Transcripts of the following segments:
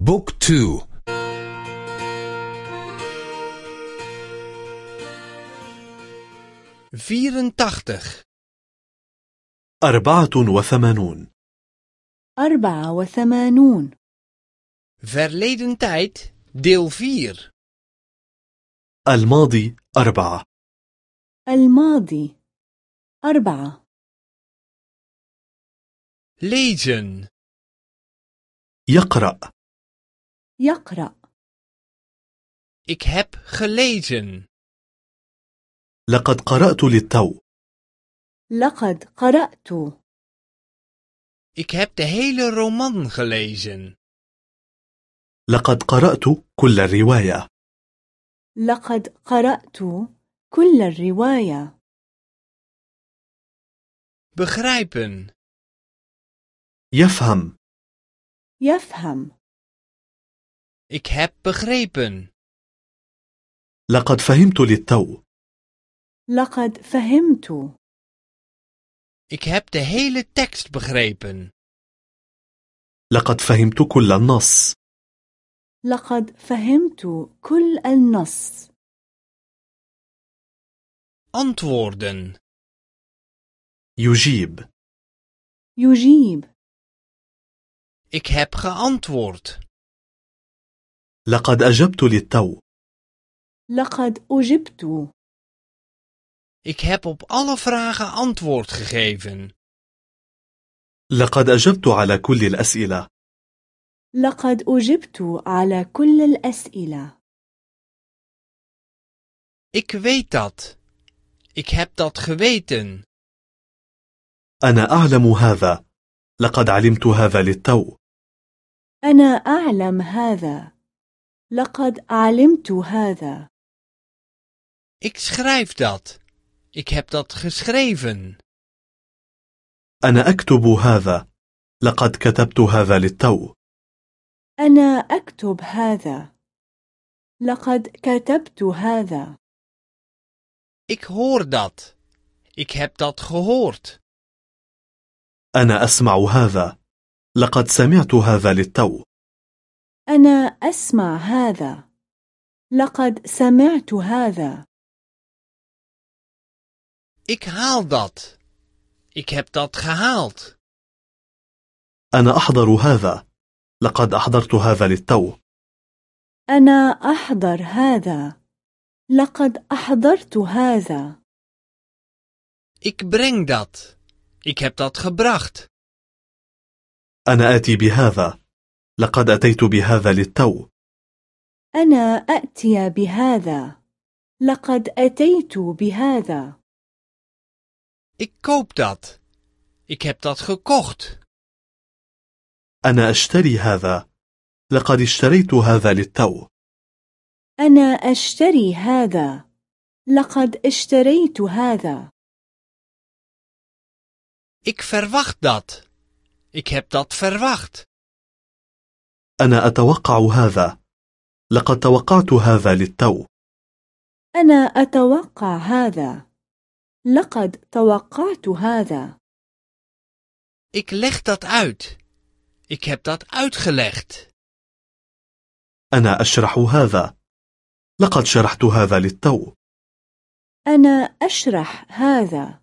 بوك تو vierentachtig. أربعة وثمانون. أربعة وثمانون. Verleden tijd deel 4 الماضي أربعة. الماضي أربعة. Lezen. يقرأ. يقرأ. Ik heb gelezen. لقد قرأت للتو. لقد قرأت. Ik heb de hele roman gelezen. لقد قرأت كل الرواية. لقد قرأت كل الرواية. Begrijpen. يفهم. يفهم. Ik heb begrepen لقد فهمت للتو لقد فهمت ik heb de hele tekst begrepen لقد فهمت كل النص لقد فهمت كل النص antwoorden يجيب يجيب ik heb geantwoord لقد أجبت للتو. لقد أجبت. Ik heb op alle vragen antwoord gegeven. لقد أجبت على كل الأسئلة. لقد أجبت على كل الأسئلة. Ik weet dat. Ik heb dat geweten. أنا أعلم هذا. لقد علمت هذا للتو. أنا أعلم هذا. لقد علمت هذا. Ik schrijf dat. Ik heb dat geschreven. أنا أكتب هذا. لقد كتبت هذا للتو. أنا أكتب هذا. لقد كتبت هذا. Ik hoor dat. Ik heb dat gehoord. أنا أسمع هذا. لقد سمعت هذا للتو. أنا أسمع هذا. لقد سمعت هذا. Ik haal dat. Ik heb dat gehaald. أنا أحضر هذا. لقد أحضرت هذا للتو. أنا أحضر هذا. لقد أحضرت هذا. Ik breng dat. Ik heb dat gebracht. أنا آتي بهذا. لقد أتيت بهذا للتو. أنا أأتي بهذا. لقد أتيت بهذا. Ik koop dat. Ik heb dat gekocht. أنا أشتري هذا. لقد اشتريت هذا للتو. أنا أشتري هذا. لقد اشتريت هذا. Ik verwacht dat. Ik heb dat verwacht. أنا أتوقع هذا. لقد توقعت هذا للتو. أنا أتوقع هذا. لقد توقعت هذا. Ik leg dat uit. Ik heb dat uitgelegd. أنا أشرح هذا. لقد شرحت هذا للتو. أنا أشرح هذا.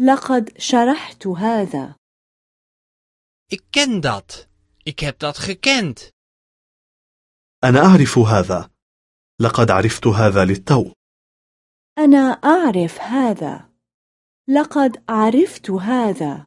لقد شرحت هذا. Ik ken dat. Ik heb dat gekend. أنا أعرف هذا. لقد عرفت هذا للتو. أنا أعرف هذا. لقد عرفت هذا.